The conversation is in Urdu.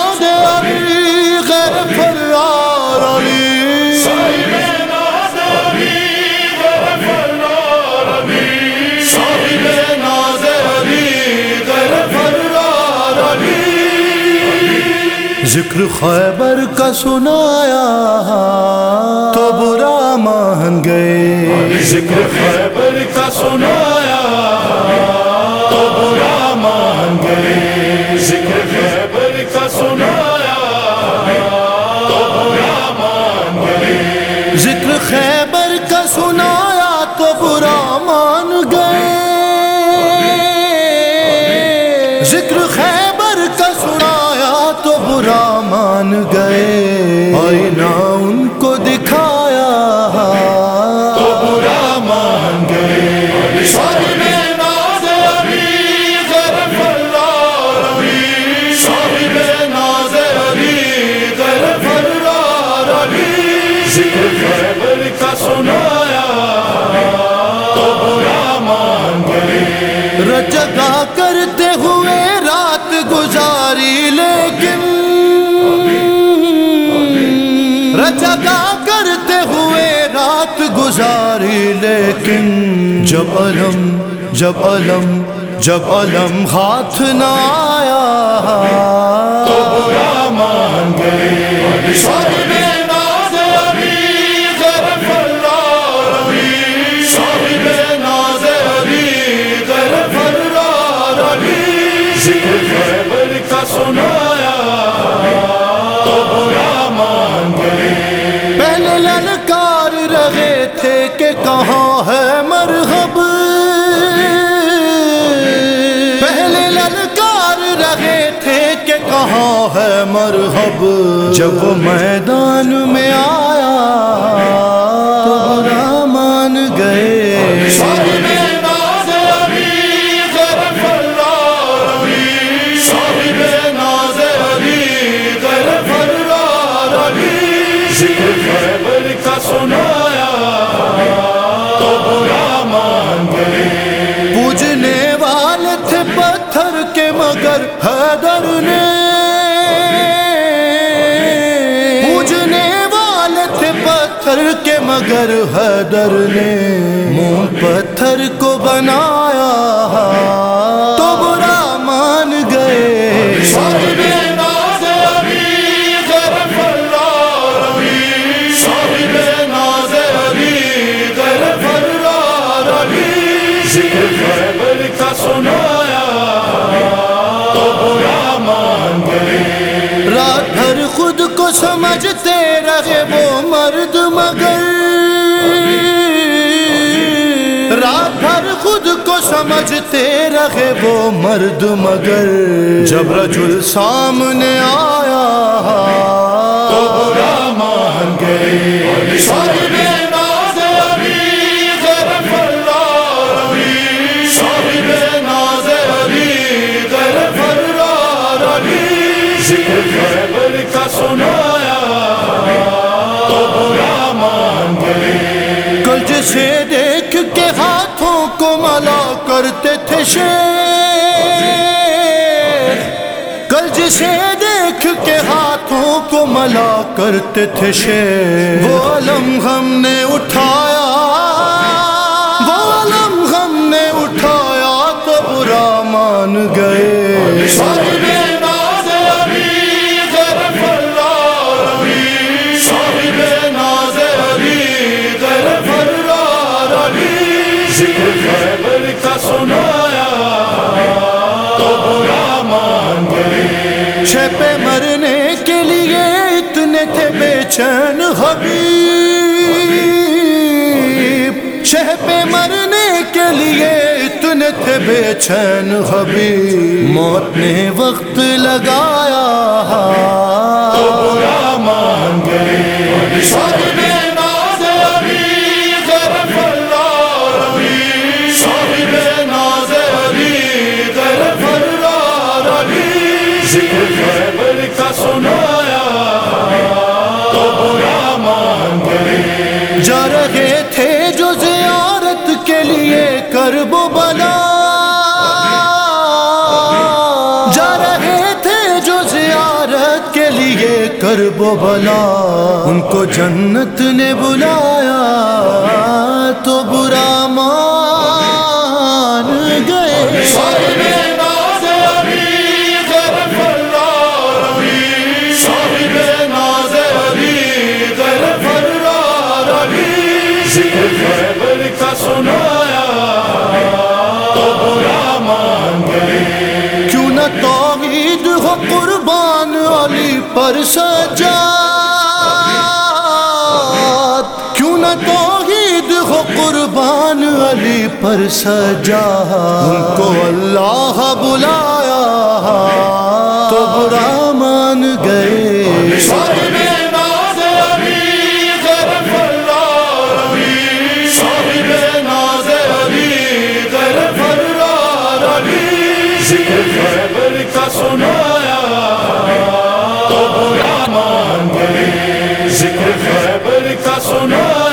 علی ذکر خیبر کا سنایا تو برا مان گئے۔ ذکر خیبر کا سنایا تو برا مان گئے۔ ذکر خیبر کا سنایا تو برا مان گئے۔ ذکر خیبر کا سنایا تو برا مان گئے۔ ذکر خیبر مان گئے صاحب ناز علی ناز علی ذکر خیبر کا سنایا تو مان گئے رجگا کرتے ہوئے رات گزاری لیکن رجگا گزاری لیکن جب علم جب علم جب علم ہاتھ نہ آیا تو برا مان گئے۔ ہے مرحب۔ جب وہ میدان میں آیا تو مان گئے۔ پتھر کے مگر حیدر نے منہ پتھر کو بنایا تو برا مان گئے۔ صاحب رہے وہ مرد مگر جب رجل سامنے آیا۔ تو برا مان گئے۔ صاحب ناز علی غیر فرار علی۔ صاحب ناز علی غیر فرار علی۔ ذکر خیبر کا سنایا۔ تو برا مان گئے۔ کل جسے دیکھ کرتے تھے شیر۔ کل جسے دیکھ کے ہاتھوں کو ملا کرتے تھے شیر۔ وہ علم ہم نے اٹھایا۔ وہ علم ہم نے اٹھایا تو برا مان گئے۔ گئے چھپے مرنے کے لیے اتنے تھے بے چین حبیب۔ شہ پہ مرنے کے لیے اتنے تھے بے چین حبیب۔ موت نے وقت لگایا ہاں۔ ذکر خیبر کا سنایا تو برا مان گئے جا رہے تھے جو زیارت کے لیے کرب بلا۔ جا رہے تھے جو زیارت کے لیے کرب بلا۔ ان کو جنت نے بلایا تو برا مان گئے۔ کا سنایا تو برا مان گئے کیوں نہ توحید ہو قربان علی پر سجا کیوں نہ توحید ہو قربان علی پر سجا ان کو اللہ بلایا تو برا ذکر خیبر کا سنایا تو برا مان گئے ذکر خیبر کا سنایا